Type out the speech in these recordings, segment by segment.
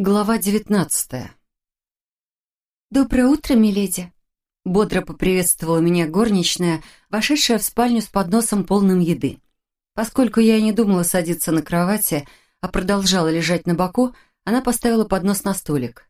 Глава девятнадцатая. «Доброе утро, миледи!» Бодро поприветствовала меня горничная, вошедшая в спальню с подносом полным еды. Поскольку я не думала садиться на кровати, а продолжала лежать на боку, она поставила поднос на столик.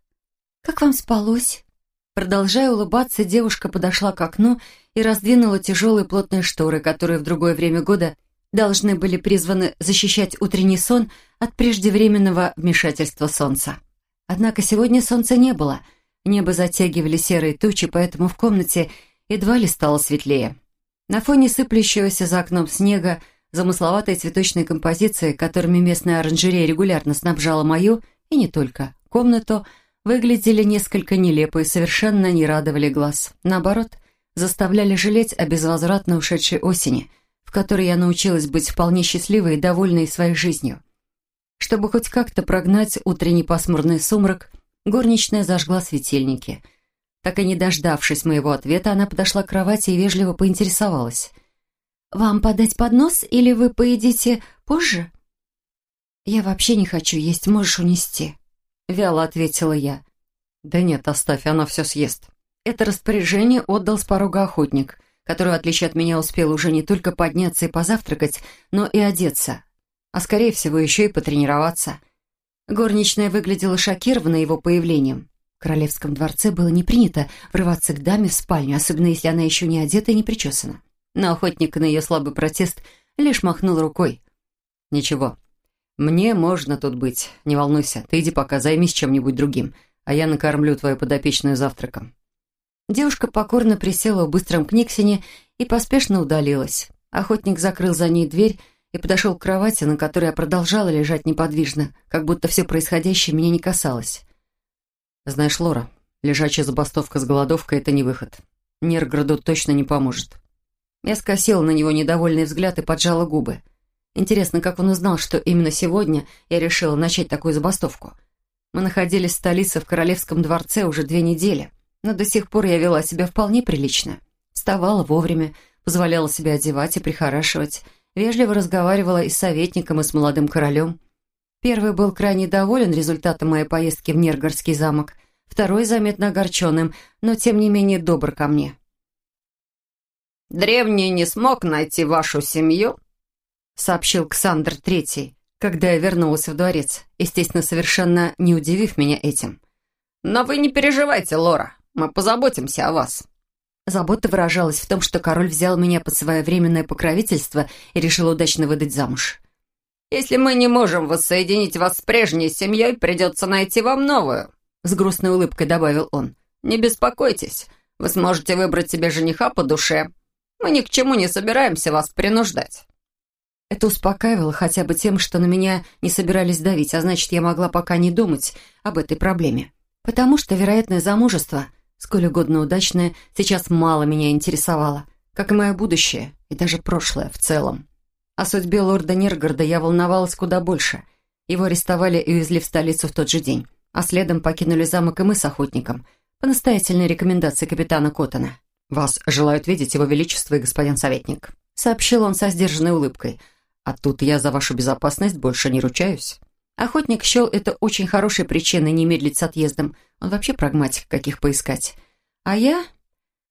«Как вам спалось?» Продолжая улыбаться, девушка подошла к окну и раздвинула тяжелые плотные шторы, которые в другое время года должны были призваны защищать утренний сон от преждевременного вмешательства солнца. Однако сегодня солнца не было. Небо затягивали серые тучи, поэтому в комнате едва ли стало светлее. На фоне сыплющегося за окном снега, замысловатой цветочной композиции, которыми местная оранжерея регулярно снабжала мою, и не только, комнату, выглядели несколько нелепо и совершенно не радовали глаз. Наоборот, заставляли жалеть о безвозвратно ушедшей осени – в которой я научилась быть вполне счастливой и довольной своей жизнью. Чтобы хоть как-то прогнать утренний пасмурный сумрак, горничная зажгла светильники. Так и не дождавшись моего ответа, она подошла к кровати и вежливо поинтересовалась. «Вам подать поднос или вы поедите позже?» «Я вообще не хочу есть, можешь унести», — вяло ответила я. «Да нет, оставь, она все съест». Это распоряжение отдал с порога охотник — который, в отличие от меня, успел уже не только подняться и позавтракать, но и одеться, а, скорее всего, еще и потренироваться. Горничная выглядела шокированной его появлением. В королевском дворце было не принято врываться к даме в спальню, особенно если она еще не одета и не причесана. Но охотник на ее слабый протест лишь махнул рукой. «Ничего, мне можно тут быть, не волнуйся, ты иди пока займись чем-нибудь другим, а я накормлю твою подопечную завтраком». Девушка покорно присела у быстром книгсине и поспешно удалилась. Охотник закрыл за ней дверь и подошел к кровати, на которой я продолжала лежать неподвижно, как будто все происходящее меня не касалось. «Знаешь, Лора, лежачая забастовка с голодовкой — это не выход. Нерграду точно не поможет». Я скосила на него недовольный взгляд и поджала губы. Интересно, как он узнал, что именно сегодня я решила начать такую забастовку. Мы находились в столице в Королевском дворце уже две недели но до сих пор я вела себя вполне прилично. Вставала вовремя, позволяла себя одевать и прихорашивать, вежливо разговаривала и с советником, и с молодым королем. Первый был крайне доволен результатом моей поездки в Нергорский замок, второй заметно огорченным, но тем не менее добр ко мне. «Древний не смог найти вашу семью», — сообщил Ксандр Третий, когда я вернулась в дворец, естественно, совершенно не удивив меня этим. «Но вы не переживайте, Лора. Мы позаботимся о вас». Забота выражалась в том, что король взял меня под свое временное покровительство и решил удачно выдать замуж. «Если мы не можем воссоединить вас с прежней семьей, придется найти вам новую», — с грустной улыбкой добавил он. «Не беспокойтесь, вы сможете выбрать себе жениха по душе. Мы ни к чему не собираемся вас принуждать». Это успокаивало хотя бы тем, что на меня не собирались давить, а значит, я могла пока не думать об этой проблеме. Потому что вероятное замужество — сколь угодно удачное, сейчас мало меня интересовало, как и мое будущее, и даже прошлое в целом. О судьбе лорда Нергарда я волновалась куда больше. Его арестовали и увезли в столицу в тот же день, а следом покинули замок и мы с охотником, по настоятельной рекомендации капитана Коттона. «Вас желают видеть его величество и господин советник», сообщил он со сдержанной улыбкой. «А тут я за вашу безопасность больше не ручаюсь». Охотник счел это очень хорошей причиной не медлить с отъездом. Он вообще прагматик, каких поискать. А я...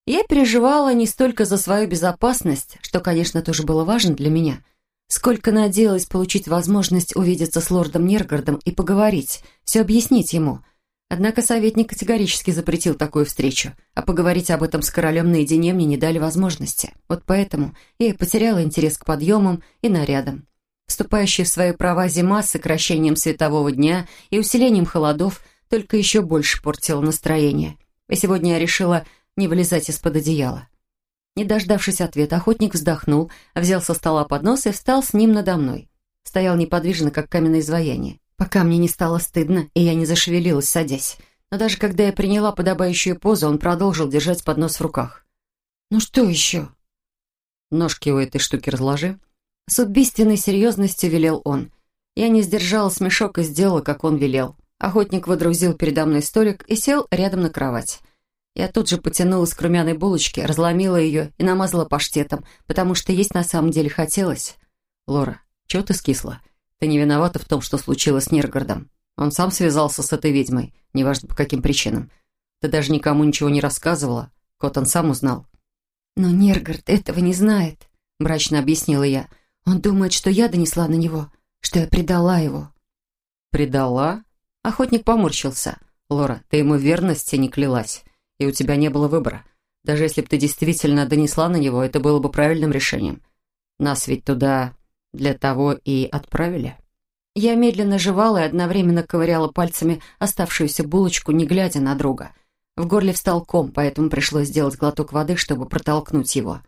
Я переживала не столько за свою безопасность, что, конечно, тоже было важно для меня, сколько надеялась получить возможность увидеться с лордом Нергардом и поговорить, все объяснить ему. Однако советник категорически запретил такую встречу, а поговорить об этом с королем наедине мне не дали возможности. Вот поэтому я и потеряла интерес к подъемам и нарядам. Вступающая в свои права зима с сокращением светового дня и усилением холодов только еще больше портила настроение. И сегодня я решила не вылезать из-под одеяла. Не дождавшись ответа, охотник вздохнул, взял со стола поднос и встал с ним надо мной. Стоял неподвижно, как каменное изваяние. Пока мне не стало стыдно, и я не зашевелилась, садясь. Но даже когда я приняла подобающую позу, он продолжил держать поднос в руках. «Ну что еще?» «Ножки у этой штуки разложи», с убийственной серьезностью велел он. Я не сдержала смешок и сделала, как он велел. Охотник водрузил передо мной столик и сел рядом на кровать. Я тут же потянулась к румяной булочке, разломила ее и намазала паштетом, потому что есть на самом деле хотелось. «Лора, чего ты скисла? Ты не виновата в том, что случилось с Ниргардом. Он сам связался с этой ведьмой, неважно по каким причинам. Ты даже никому ничего не рассказывала. Кот он сам узнал. «Но Нергард этого не знает», — мрачно объяснила я. «Он думает, что я донесла на него, что я предала его». «Предала?» Охотник поморщился. «Лора, ты ему верности не клялась, и у тебя не было выбора. Даже если бы ты действительно донесла на него, это было бы правильным решением. Нас ведь туда для того и отправили». Я медленно жевала и одновременно ковыряла пальцами оставшуюся булочку, не глядя на друга. В горле встал ком, поэтому пришлось сделать глоток воды, чтобы протолкнуть его.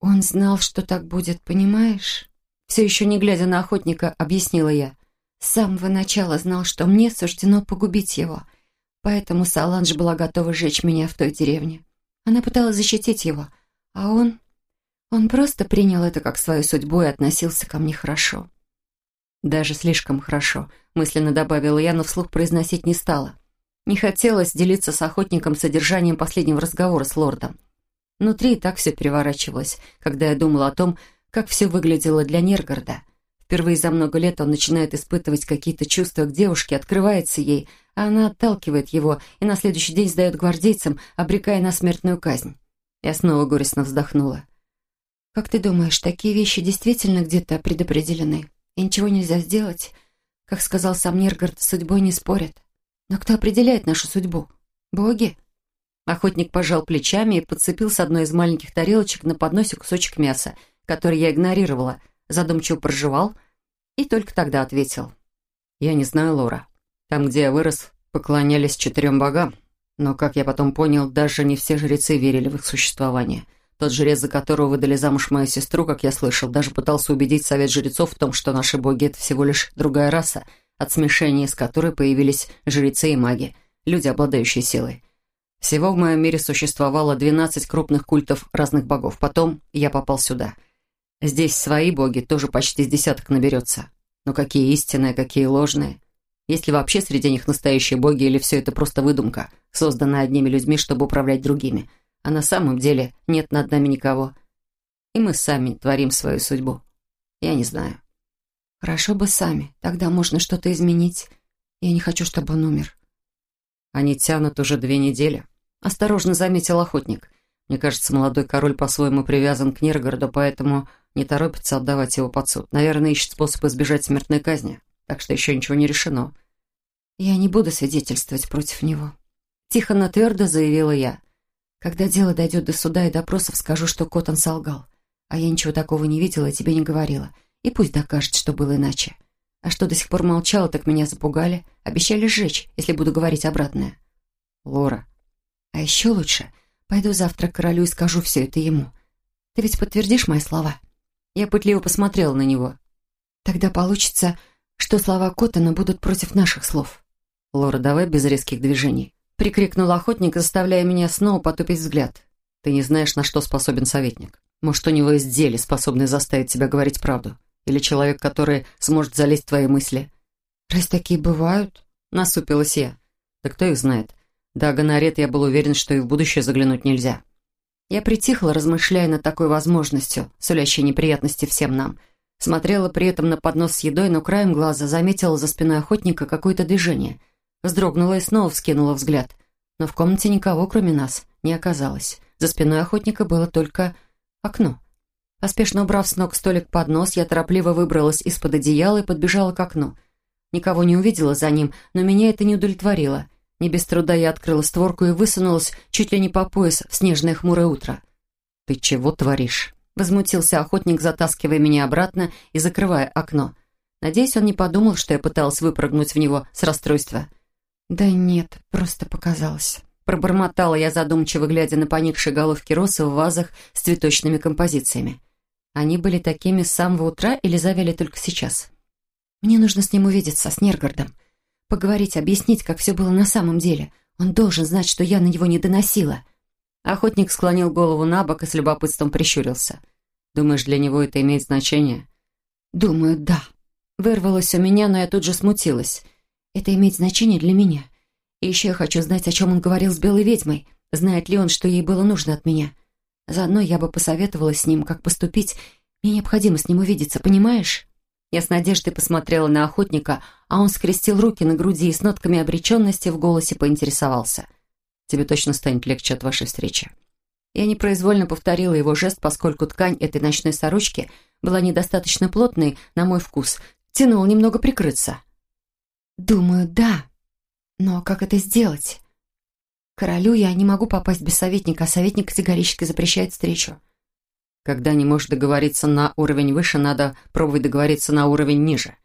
«Он знал, что так будет, понимаешь?» Все еще не глядя на охотника, объяснила я. С самого начала знал, что мне суждено погубить его. Поэтому Саланж была готова сжечь меня в той деревне. Она пыталась защитить его, а он... Он просто принял это как свою судьбу и относился ко мне хорошо. Даже слишком хорошо, мысленно добавила я, но вслух произносить не стала. Не хотелось делиться с охотником содержанием последнего разговора с лордом. Внутри и так все переворачивалось, когда я думала о том, как все выглядело для Нергорода. Впервые за много лет он начинает испытывать какие-то чувства к девушке, открывается ей, а она отталкивает его и на следующий день сдает гвардейцам, обрекая на смертную казнь. Я снова горестно вздохнула. «Как ты думаешь, такие вещи действительно где-то предопределены? И ничего нельзя сделать? Как сказал сам Ниргард, судьбой не спорят. Но кто определяет нашу судьбу? Боги?» Охотник пожал плечами и подцепил с одной из маленьких тарелочек на подносе кусочек мяса, который я игнорировала, задумчиво проживал и только тогда ответил. «Я не знаю, Лора. Там, где я вырос, поклонялись четырем богам, но, как я потом понял, даже не все жрецы верили в их существование». Тот жрец, за которого выдали замуж мою сестру, как я слышал, даже пытался убедить совет жрецов в том, что наши боги — это всего лишь другая раса, от смешения с которой появились жрецы и маги, люди, обладающие силой. Всего в моем мире существовало 12 крупных культов разных богов. Потом я попал сюда. Здесь свои боги, тоже почти с десяток наберется. Но какие истинные, какие ложные. Есть ли вообще среди них настоящие боги, или все это просто выдумка, созданная одними людьми, чтобы управлять другими — а на самом деле нет над нами никого. И мы сами творим свою судьбу. Я не знаю. Хорошо бы сами, тогда можно что-то изменить. Я не хочу, чтобы он умер. Они тянут уже две недели. Осторожно заметил охотник. Мне кажется, молодой король по-своему привязан к Ниргороду, поэтому не торопится отдавать его под суд. Наверное, ищет способ избежать смертной казни. Так что еще ничего не решено. Я не буду свидетельствовать против него. Тихо, но твердо заявила я. Когда дело дойдет до суда и допросов, скажу, что Коттон солгал. А я ничего такого не видела и тебе не говорила. И пусть докажет, что было иначе. А что до сих пор молчала, так меня запугали. Обещали сжечь, если буду говорить обратное. Лора. А еще лучше. Пойду завтра к королю и скажу все это ему. Ты ведь подтвердишь мои слова? Я пытливо посмотрела на него. Тогда получится, что слова Коттона будут против наших слов. Лора, давай без резких движений прикрикнул охотник, заставляя меня снова потупить взгляд. «Ты не знаешь, на что способен советник. Может, у него есть деле, способное заставить тебя говорить правду? Или человек, который сможет залезть в твои мысли?» «Раз такие бывают?» — насупилась я. «Да кто их знает? Да, Гонорет я был уверен, что и в будущее заглянуть нельзя». Я притихла, размышляя над такой возможностью, сулящей неприятности всем нам. Смотрела при этом на поднос с едой, но краем глаза заметила за спиной охотника какое-то движение — Вздрогнула и снова вскинула взгляд. Но в комнате никого, кроме нас, не оказалось. За спиной охотника было только окно. Поспешно убрав с ног столик под нос, я торопливо выбралась из-под одеяла и подбежала к окну. Никого не увидела за ним, но меня это не удовлетворило. Не без труда я открыла створку и высунулась чуть ли не по пояс в снежное хмурое утро. «Ты чего творишь?» Возмутился охотник, затаскивая меня обратно и закрывая окно. Надеюсь, он не подумал, что я пыталась выпрыгнуть в него с расстройства. «Да нет, просто показалось». Пробормотала я задумчиво, глядя на поникшие головки росы в вазах с цветочными композициями. Они были такими с самого утра или завяли только сейчас? Мне нужно с ним увидеться, с Нергардом. Поговорить, объяснить, как все было на самом деле. Он должен знать, что я на него не доносила. Охотник склонил голову на бок и с любопытством прищурился. «Думаешь, для него это имеет значение?» «Думаю, да». Вырвалось у меня, но я тут же смутилась. Это имеет значение для меня. И еще я хочу знать, о чем он говорил с белой ведьмой. Знает ли он, что ей было нужно от меня? Заодно я бы посоветовала с ним, как поступить. Мне необходимо с ним увидеться, понимаешь? Я с надеждой посмотрела на охотника, а он скрестил руки на груди и с нотками обреченности в голосе поинтересовался. «Тебе точно станет легче от вашей встречи». Я непроизвольно повторила его жест, поскольку ткань этой ночной сорочки была недостаточно плотной, на мой вкус, тянула немного прикрыться. «Думаю, да. Но как это сделать? Королю я не могу попасть без советника, а советник категорически запрещает встречу». Когда не можешь договориться на уровень выше, надо пробовать договориться на уровень ниже.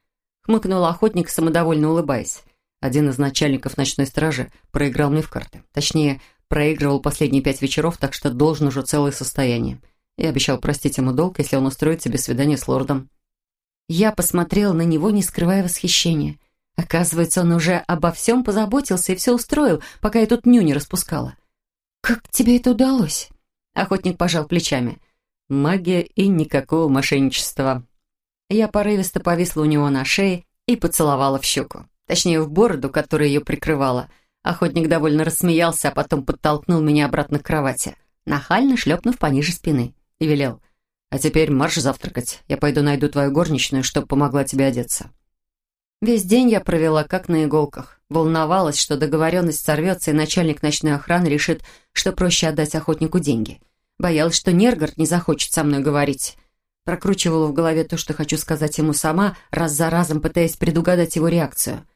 Хмыкнул охотник, самодовольно улыбаясь. Один из начальников ночной стражи проиграл мне в карты. Точнее, проигрывал последние пять вечеров, так что должен уже целое состояние. Я обещал простить ему долг, если он устроит себе свидание с лордом. Я посмотрела на него, не скрывая восхищения. Оказывается, он уже обо всем позаботился и все устроил, пока я тут ню не распускала. «Как тебе это удалось?» Охотник пожал плечами. Магия и никакого мошенничества. Я порывисто повисла у него на шее и поцеловала в щеку. Точнее, в бороду, которая ее прикрывала. Охотник довольно рассмеялся, а потом подтолкнул меня обратно к кровати, нахально шлепнув пониже спины, и велел. «А теперь марш завтракать. Я пойду найду твою горничную, чтобы помогла тебе одеться». Весь день я провела как на иголках. Волновалась, что договоренность сорвется, и начальник ночной охраны решит, что проще отдать охотнику деньги. Боялась, что Нергард не захочет со мной говорить. Прокручивала в голове то, что хочу сказать ему сама, раз за разом пытаясь предугадать его реакцию.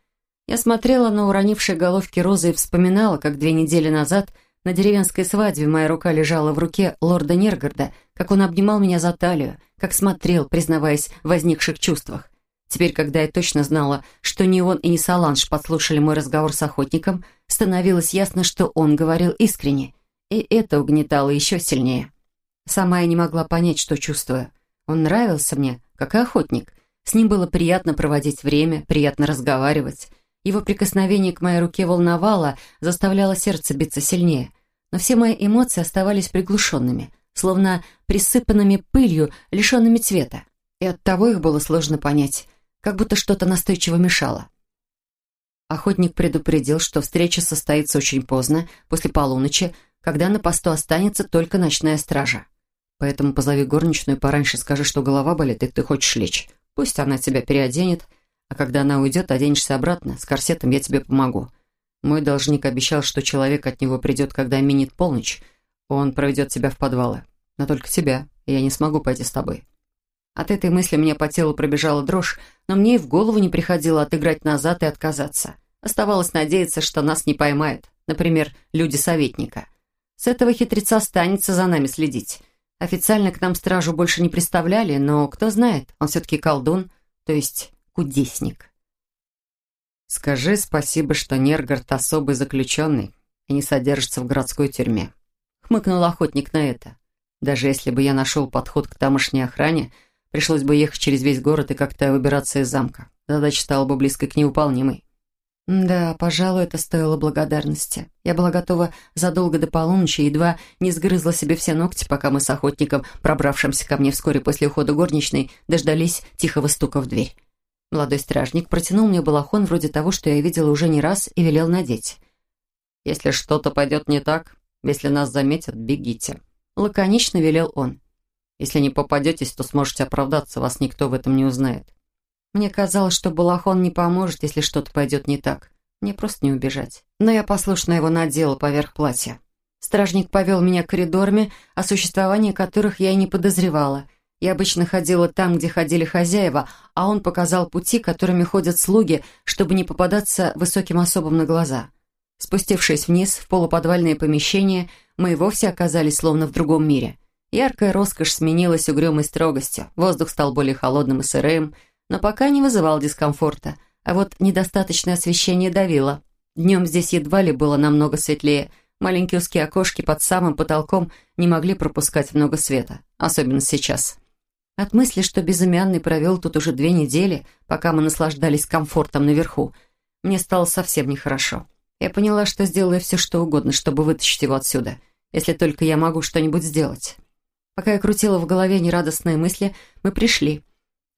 Я смотрела на уронившие головки розы и вспоминала, как две недели назад на деревенской свадьбе моя рука лежала в руке лорда Нергарда, как он обнимал меня за талию, как смотрел, признаваясь в возникших чувствах. Теперь, когда я точно знала, что ни он и ни Саланж подслушали мой разговор с охотником, становилось ясно, что он говорил искренне — и это угнетало еще сильнее. Сама я не могла понять, что чувствую. Он нравился мне, как и охотник. С ним было приятно проводить время, приятно разговаривать. Его прикосновение к моей руке волновало, заставляло сердце биться сильнее. Но все мои эмоции оставались приглушенными, словно присыпанными пылью, лишенными цвета. И оттого их было сложно понять, как будто что-то настойчиво мешало. Охотник предупредил, что встреча состоится очень поздно, после полуночи, когда на посту останется только ночная стража. Поэтому позови горничную пораньше скажи, что голова болит, и ты хочешь лечь. Пусть она тебя переоденет, а когда она уйдет, оденешься обратно. С корсетом я тебе помогу. Мой должник обещал, что человек от него придет, когда минит полночь. Он проведет тебя в подвалы. Но только тебя, и я не смогу пойти с тобой. От этой мысли мне по телу пробежала дрожь, но мне и в голову не приходило отыграть назад и отказаться. Оставалось надеяться, что нас не поймают. Например, люди советника — с этого хитреца останется за нами следить. Официально к нам стражу больше не представляли, но кто знает, он все-таки колдун, то есть кудесник. Скажи спасибо, что Нергард особый заключенный и не содержится в городской тюрьме. Хмыкнул охотник на это. Даже если бы я нашел подход к тамошней охране, пришлось бы ехать через весь город и как-то выбираться из замка. Задача стала бы близко к невыполнимой. Да, пожалуй, это стоило благодарности. Я была готова задолго до полуночи, едва не сгрызла себе все ногти, пока мы с охотником, пробравшимся ко мне вскоре после ухода горничной, дождались тихого стука в дверь. Молодой стражник протянул мне балахон вроде того, что я видела уже не раз, и велел надеть. «Если что-то пойдет не так, если нас заметят, бегите», — лаконично велел он. «Если не попадетесь, то сможете оправдаться, вас никто в этом не узнает». Мне казалось, что балахон не поможет, если что-то пойдет не так. Мне просто не убежать. Но я послушно его надела поверх платья. Стражник повел меня коридорами, о существовании которых я и не подозревала. Я обычно ходила там, где ходили хозяева, а он показал пути, которыми ходят слуги, чтобы не попадаться высоким особам на глаза. Спустившись вниз, в полуподвальное помещение, мы и вовсе оказались словно в другом мире. Яркая роскошь сменилась угрюмой строгостью, воздух стал более холодным и сырым, но пока не вызывал дискомфорта, а вот недостаточное освещение давило. Днем здесь едва ли было намного светлее, маленькие узкие окошки под самым потолком не могли пропускать много света, особенно сейчас. От мысли, что безымянный провел тут уже две недели, пока мы наслаждались комфортом наверху, мне стало совсем нехорошо. Я поняла, что сделаю все, что угодно, чтобы вытащить его отсюда, если только я могу что-нибудь сделать. Пока я крутила в голове нерадостные мысли, мы пришли.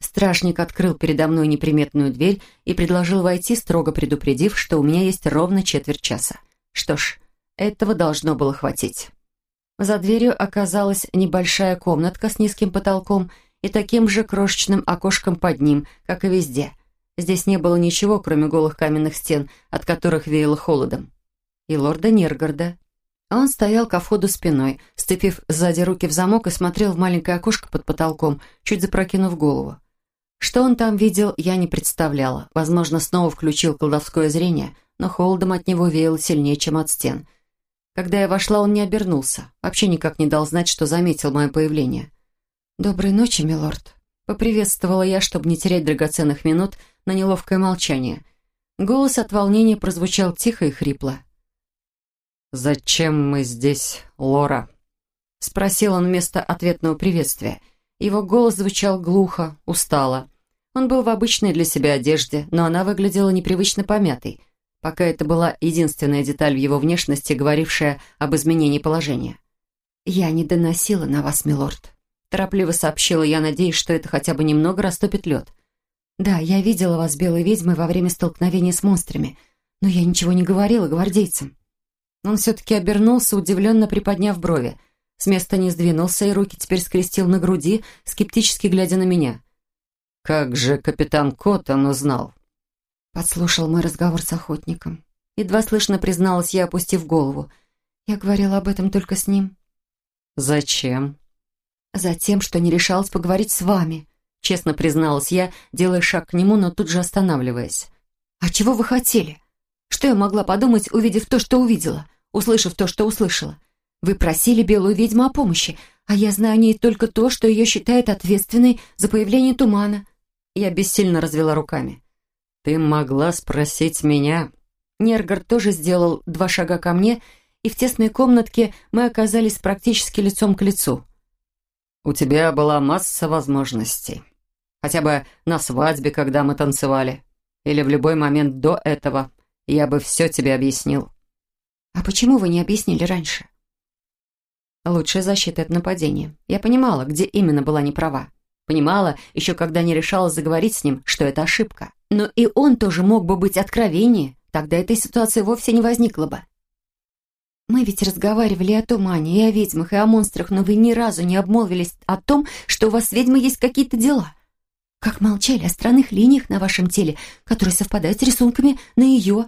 Стражник открыл передо мной неприметную дверь и предложил войти, строго предупредив, что у меня есть ровно четверть часа. Что ж, этого должно было хватить. За дверью оказалась небольшая комнатка с низким потолком и таким же крошечным окошком под ним, как и везде. Здесь не было ничего, кроме голых каменных стен, от которых веяло холодом. И лорда Нергарда. Он стоял ко входу спиной, сцепив сзади руки в замок и смотрел в маленькое окошко под потолком, чуть запрокинув голову. Что он там видел, я не представляла. Возможно, снова включил колдовское зрение, но холодом от него веяло сильнее, чем от стен. Когда я вошла, он не обернулся. Вообще никак не дал знать, что заметил мое появление. «Доброй ночи, милорд», — поприветствовала я, чтобы не терять драгоценных минут на неловкое молчание. Голос от волнения прозвучал тихо и хрипло. «Зачем мы здесь, Лора?» — спросил он вместо ответного приветствия. Его голос звучал глухо, устало. Он был в обычной для себя одежде, но она выглядела непривычно помятой, пока это была единственная деталь в его внешности, говорившая об изменении положения. «Я не доносила на вас, милорд», — торопливо сообщила я, надеясь, что это хотя бы немного растопит лед. «Да, я видела вас, белой ведьмой, во время столкновения с монстрами, но я ничего не говорила гвардейцам». Он все-таки обернулся, удивленно приподняв брови. С места не сдвинулся и руки теперь скрестил на груди, скептически глядя на меня. «Как же капитан Коттон узнал?» Подслушал мой разговор с охотником. Едва слышно призналась я, опустив голову. Я говорила об этом только с ним. «Зачем?» «Затем, что не решалась поговорить с вами», честно призналась я, делая шаг к нему, но тут же останавливаясь. «А чего вы хотели? Что я могла подумать, увидев то, что увидела, услышав то, что услышала? Вы просили белую ведьму о помощи, а я знаю о ней только то, что ее считают ответственной за появление тумана». Я бессильно развела руками. «Ты могла спросить меня?» Нергар тоже сделал два шага ко мне, и в тесной комнатке мы оказались практически лицом к лицу. «У тебя была масса возможностей. Хотя бы на свадьбе, когда мы танцевали. Или в любой момент до этого. Я бы все тебе объяснил». «А почему вы не объяснили раньше?» Лучшая защита от нападения. Я понимала, где именно была неправа. Понимала, еще когда не решалась заговорить с ним, что это ошибка. Но и он тоже мог бы быть откровеннее, тогда этой ситуации вовсе не возникло бы. Мы ведь разговаривали о тумане, и о ведьмах, и о монстрах, но вы ни разу не обмолвились о том, что у вас с ведьмой есть какие-то дела. Как молчали о странных линиях на вашем теле, которые совпадают с рисунками на ее.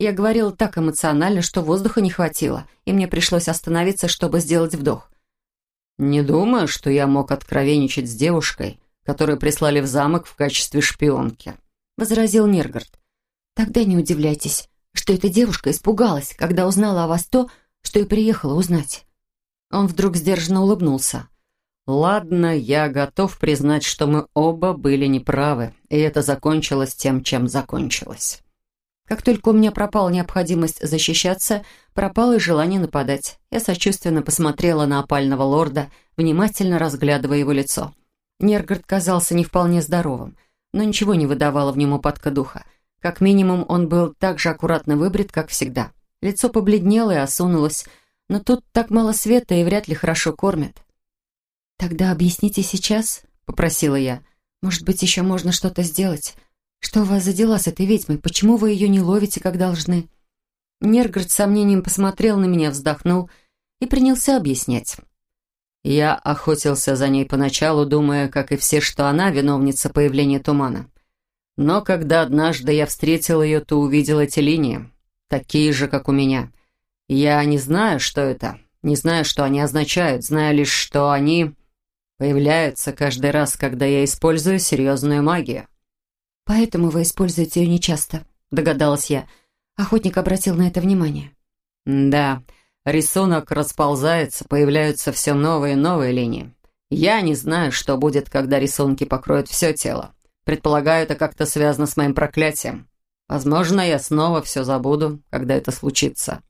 Я говорила так эмоционально, что воздуха не хватило, и мне пришлось остановиться, чтобы сделать вдох. «Не думаю, что я мог откровенничать с девушкой, которую прислали в замок в качестве шпионки», возразил Нергард. «Тогда не удивляйтесь, что эта девушка испугалась, когда узнала о вас то, что и приехала узнать». Он вдруг сдержанно улыбнулся. «Ладно, я готов признать, что мы оба были неправы, и это закончилось тем, чем закончилось». Как только у меня пропала необходимость защищаться, пропало и желание нападать. Я сочувственно посмотрела на опального лорда, внимательно разглядывая его лицо. Нергард казался не вполне здоровым — но ничего не выдавало в нем упадка духа. Как минимум, он был так же аккуратно выбрит, как всегда. Лицо побледнело и осунулось, но тут так мало света и вряд ли хорошо кормят. «Тогда объясните сейчас», — попросила я. «Может быть, еще можно что-то сделать? Что у вас за дела с этой ведьмой? Почему вы ее не ловите, как должны?» Нергард с сомнением посмотрел на меня, вздохнул и принялся объяснять. Я охотился за ней поначалу, думая, как и все, что она виновница появления тумана. Но когда однажды я встретил ее, то увидел эти линии, такие же, как у меня. Я не знаю, что это, не знаю, что они означают, знаю лишь, что они появляются каждый раз, когда я использую серьезную магию. «Поэтому вы используете ее нечасто», — догадалась я. Охотник обратил на это внимание. «Да». Рисунок расползается, появляются все новые и новые линии. Я не знаю, что будет, когда рисунки покроют все тело. Предполагаю, это как-то связано с моим проклятием. Возможно, я снова все забуду, когда это случится.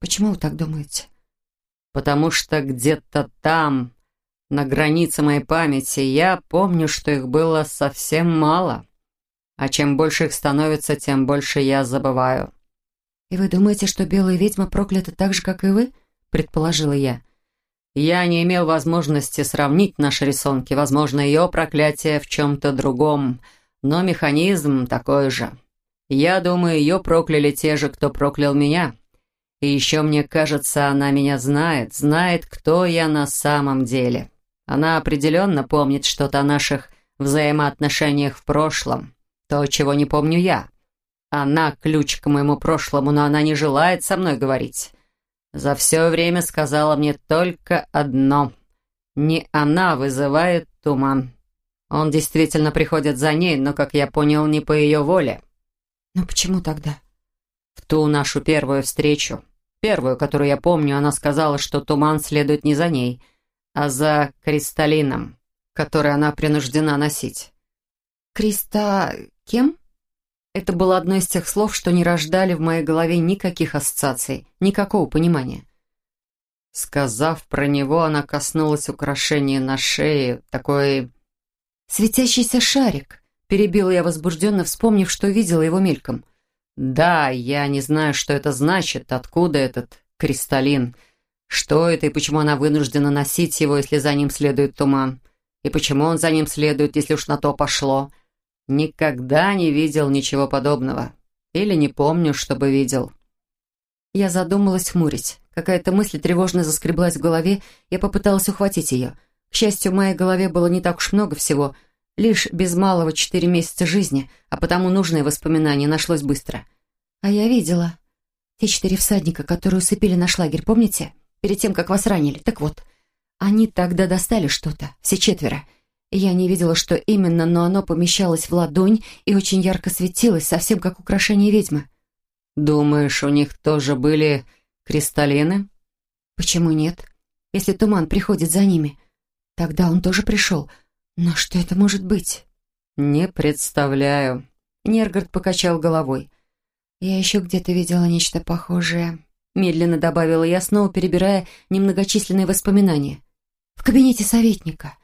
Почему вы так думаете? Потому что где-то там, на границе моей памяти, я помню, что их было совсем мало. А чем больше их становится, тем больше я забываю. «И вы думаете, что белая ведьма проклята так же, как и вы?» — предположила я. «Я не имел возможности сравнить наши рисунки. Возможно, ее проклятие в чем-то другом, но механизм такой же. Я думаю, ее прокляли те же, кто проклял меня. И еще, мне кажется, она меня знает, знает, кто я на самом деле. Она определенно помнит что-то о наших взаимоотношениях в прошлом. То, чего не помню я. Она ключ к моему прошлому, но она не желает со мной говорить. За все время сказала мне только одно. Не она вызывает туман. Он действительно приходит за ней, но, как я понял, не по ее воле. Но почему тогда? В ту нашу первую встречу, первую, которую я помню, она сказала, что туман следует не за ней, а за кристаллином, который она принуждена носить. Криста... кем? Это было одно из тех слов, что не рождали в моей голове никаких ассоциаций, никакого понимания. Сказав про него, она коснулась украшения на шее, такой... «Светящийся шарик», — перебила я возбужденно, вспомнив, что видела его мельком. «Да, я не знаю, что это значит, откуда этот кристаллин, что это и почему она вынуждена носить его, если за ним следует туман, и почему он за ним следует, если уж на то пошло. Никогда не видел ничего подобного. Или не помню, чтобы видел». Я задумалась хмурить. Какая-то мысль тревожно заскреблась в голове, я попыталась ухватить ее. К счастью, в моей голове было не так уж много всего, лишь без малого четыре месяца жизни, а потому нужное воспоминание нашлось быстро. А я видела. Те четыре всадника, которые усыпили наш лагерь, помните? Перед тем, как вас ранили. Так вот, они тогда достали что-то, все четверо. Я не видела, что именно, но оно помещалось в ладонь и очень ярко светилось, совсем как украшение ведьмы. «Думаешь, у них тоже были Кристаллины? Почему нет? Если туман приходит за ними, тогда он тоже пришел. Но что это может быть? Не представляю. Нергард покачал головой. Я еще где-то видела нечто похожее. Медленно добавила я, снова перебирая немногочисленные воспоминания. В кабинете советника.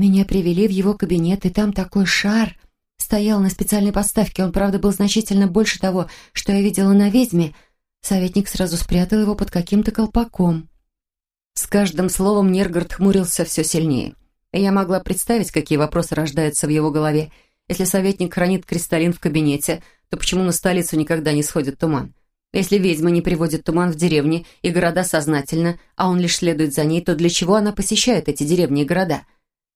Меня привели в его кабинет, и там такой шар стоял на специальной подставке. Он, правда, был значительно больше того, что я видела на ведьме — Советник сразу спрятал его под каким-то колпаком. С каждым словом Нергард хмурился все сильнее. я могла представить, какие вопросы рождаются в его голове. Если советник хранит кристаллин в кабинете, то почему на столицу никогда не сходит туман? Если ведьма не приводит туман в деревни и города сознательно, а он лишь следует за ней, то для чего она посещает эти деревни и города?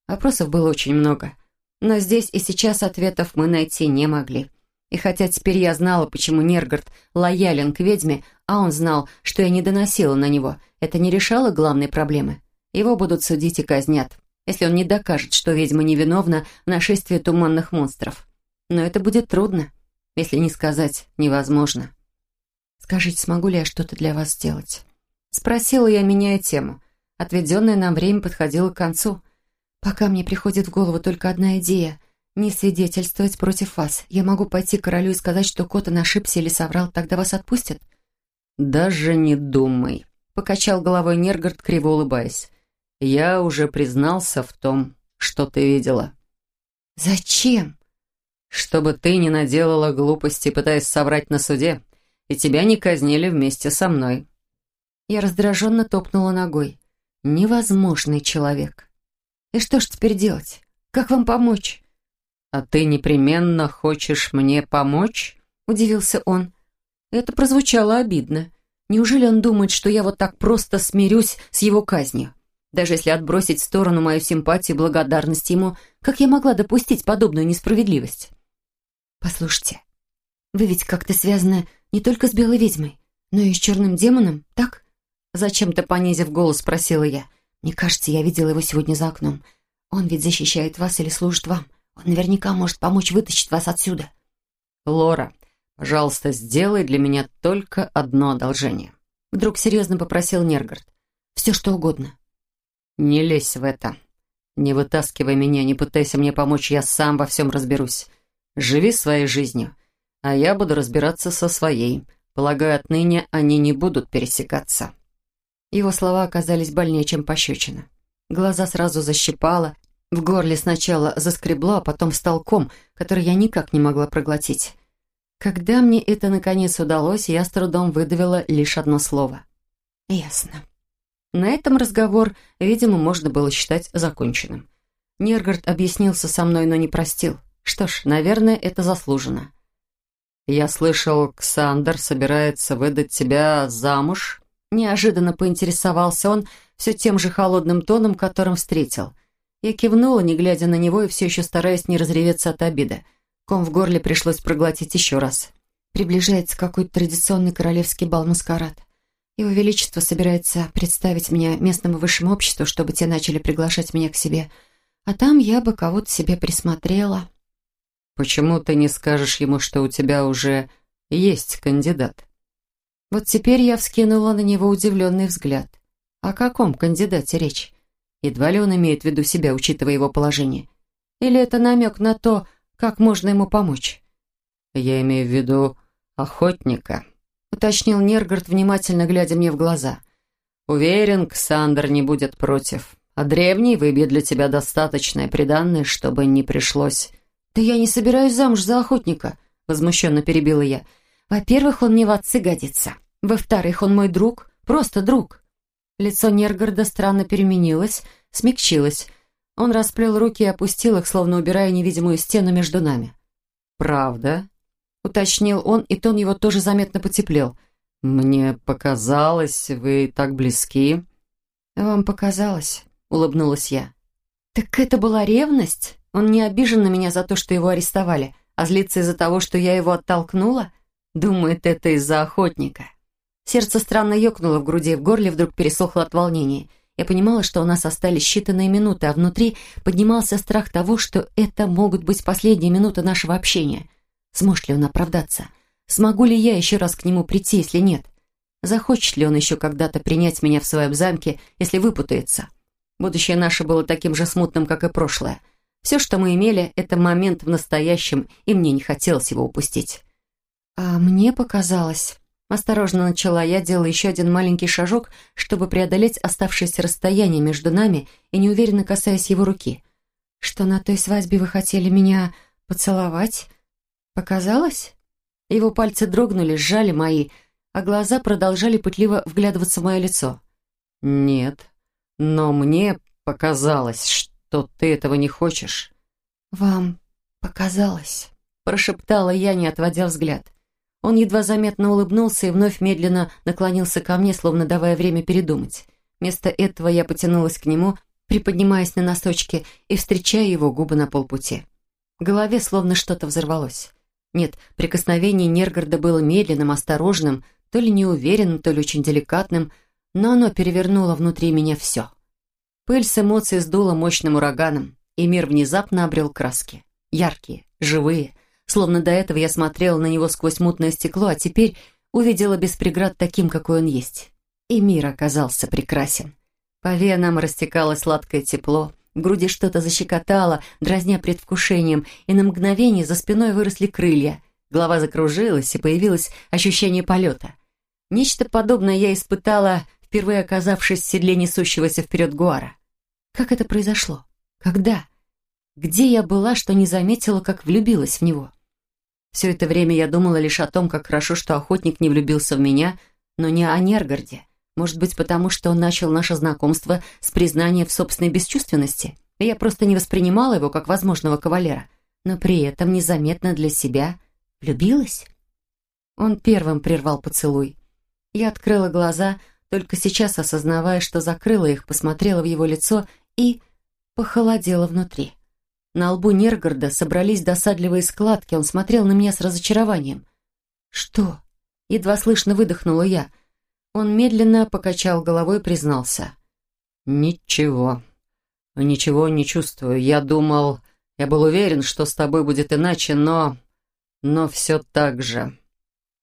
Вопросов было очень много. Но здесь и сейчас ответов мы найти не могли. И хотя теперь я знала, почему Нергард лоялен к ведьме, а он знал, что я не доносила на него, это не решало главной проблемы. Его будут судить и казнят, если он не докажет, что ведьма невиновна в нашествии туманных монстров. Но это будет трудно, если не сказать невозможно. «Скажите, смогу ли я что-то для вас сделать?» Спросила я, меняя тему. Отведенное нам время подходило к концу. Пока мне приходит в голову только одна идея — не свидетельствовать против вас. Я могу пойти к королю и сказать, что Коттон ошибся или соврал, тогда вас отпустят?» «Даже не думай», — покачал головой Нергард, криво улыбаясь. «Я уже признался в том, что ты видела». «Зачем?» «Чтобы ты не наделала глупости, пытаясь соврать на суде, и тебя не казнили вместе со мной». Я раздраженно топнула ногой. «Невозможный человек. И что ж теперь делать? Как вам помочь?» «А ты непременно хочешь мне помочь?» — удивился он. Это прозвучало обидно. Неужели он думает, что я вот так просто смирюсь с его казнью? Даже если отбросить в сторону мою симпатию и благодарность ему, как я могла допустить подобную несправедливость? «Послушайте, вы ведь как-то связаны не только с белой ведьмой, но и с черным демоном, так?» Зачем-то понизив голос, спросила я. «Мне кажется, я видела его сегодня за окном. Он ведь защищает вас или служит вам. Он наверняка может помочь вытащить вас отсюда. Лора, пожалуйста, сделай для меня только одно одолжение. Вдруг серьезно попросил Нергард. Все что угодно. Не лезь в это. Не вытаскивай меня, не пытайся мне помочь, я сам во всем разберусь. Живи своей жизнью, а я буду разбираться со своей. Полагаю, отныне они не будут пересекаться. Его слова оказались больнее, чем пощечина. Глаза сразу защипало, в горле сначала заскребло, а потом встал ком, который я никак не могла проглотить. Когда мне это наконец удалось, я с трудом выдавила лишь одно слово. «Ясно». На этом разговор, видимо, можно было считать законченным. Нергард объяснился со мной, но не простил. Что ж, наверное, это заслужено. «Я слышал, Ксандр собирается выдать тебя замуж?» Неожиданно поинтересовался он все тем же холодным тоном, которым встретил – Я кивнула, не глядя на него и все еще стараясь не разреветься от обида. Ком в горле пришлось проглотить еще раз. Приближается какой-то традиционный королевский бал-маскарад. Его Величество собирается представить меня местному высшему обществу, чтобы те начали приглашать меня к себе. А там я бы кого-то себе присмотрела. «Почему ты не скажешь ему, что у тебя уже есть кандидат?» Вот теперь я вскинула на него удивленный взгляд. О каком кандидате речь? Едва ли он имеет в виду себя, учитывая его положение? Или это намек на то, как можно ему помочь? Я имею в виду охотника, уточнил Нергард, внимательно глядя мне в глаза. Уверен, Ксандр не будет против. А древний выбьет для тебя достаточное приданное, чтобы не пришлось... «Да я не собираюсь замуж за охотника», — возмущенно перебила я. «Во-первых, он мне в отцы годится. Во-вторых, он мой друг, просто друг». Лицо Нергарда странно переменилось, смягчилось. Он расплел руки и опустил их, словно убирая невидимую стену между нами. «Правда?» — уточнил он, и тон его тоже заметно потеплел. «Мне показалось, вы так близки». «Вам показалось», — улыбнулась я. «Так это была ревность? Он не обижен на меня за то, что его арестовали, а злится из-за того, что я его оттолкнула? Думает, это из-за охотника». Сердце странно ёкнуло в груди, в горле вдруг пересохло от волнения. Я понимала, что у нас остались считанные минуты, а внутри поднимался страх того, что это могут быть последние минуты нашего общения. Сможет ли он оправдаться? Смогу ли я еще раз к нему прийти, если нет? Захочет ли он еще когда-то принять меня в своем замке, если выпутается? Будущее наше было таким же смутным, как и прошлое. Все, что мы имели, это момент в настоящем, и мне не хотелось его упустить. А мне показалось... Осторожно начала я, делая еще один маленький шажок, чтобы преодолеть оставшееся расстояние между нами и неуверенно касаясь его руки. «Что на той свадьбе вы хотели меня поцеловать? Показалось?» Его пальцы дрогнули, сжали мои, а глаза продолжали пытливо вглядываться в мое лицо. «Нет, но мне показалось, что ты этого не хочешь». «Вам показалось», — прошептала я, не отводя взгляд. Он едва заметно улыбнулся и вновь медленно наклонился ко мне, словно давая время передумать. Вместо этого я потянулась к нему, приподнимаясь на носочки и встречая его губы на полпути. В голове словно что-то взорвалось. Нет, прикосновение Нергарда было медленным, осторожным, то ли неуверенным, то ли очень деликатным, но оно перевернуло внутри меня все. Пыль с эмоций сдула мощным ураганом, и мир внезапно обрел краски. Яркие, живые, Словно до этого я смотрела на него сквозь мутное стекло, а теперь увидела без преград таким, какой он есть. И мир оказался прекрасен. По венам растекалось сладкое тепло, в груди что-то защекотало, дразня предвкушением, и на мгновение за спиной выросли крылья. Голова закружилась, и появилось ощущение полета. Нечто подобное я испытала, впервые оказавшись в седле несущегося вперед Гуара. Как это произошло? Когда? Где я была, что не заметила, как влюбилась в него? Все это время я думала лишь о том, как хорошо, что охотник не влюбился в меня, но не о Нергарде. Может быть, потому что он начал наше знакомство с признания в собственной бесчувственности, и я просто не воспринимала его как возможного кавалера, но при этом незаметно для себя влюбилась. Он первым прервал поцелуй. Я открыла глаза, только сейчас осознавая, что закрыла их, посмотрела в его лицо и похолодела внутри. На лбу Нергорода собрались досадливые складки, он смотрел на меня с разочарованием. «Что?» — едва слышно выдохнула я. Он медленно покачал головой и признался. «Ничего. Ничего не чувствую. Я думал... Я был уверен, что с тобой будет иначе, но... Но все так же».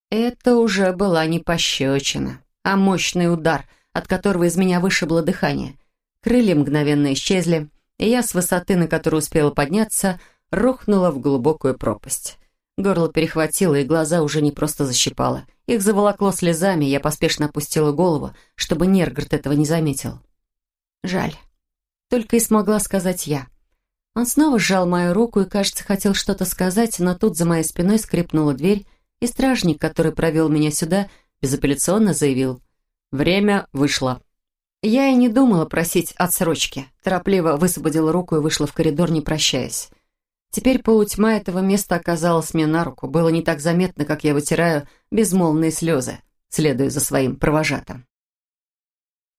Это уже была не пощечина, а мощный удар, от которого из меня вышибло дыхание. Крылья мгновенно исчезли, и я с высоты, на которую успела подняться, рухнула в глубокую пропасть. Горло перехватило, и глаза уже не просто защипало. Их заволокло слезами, я поспешно опустила голову, чтобы Нергард этого не заметил. Жаль. Только и смогла сказать я. Он снова сжал мою руку и, кажется, хотел что-то сказать, но тут за моей спиной скрипнула дверь, и стражник, который провел меня сюда, безапелляционно заявил «Время вышло». Я и не думала просить отсрочки. Торопливо высвободила руку и вышла в коридор, не прощаясь. Теперь полутьма этого места оказалась мне на руку. Было не так заметно, как я вытираю безмолвные слезы, следуя за своим провожатым.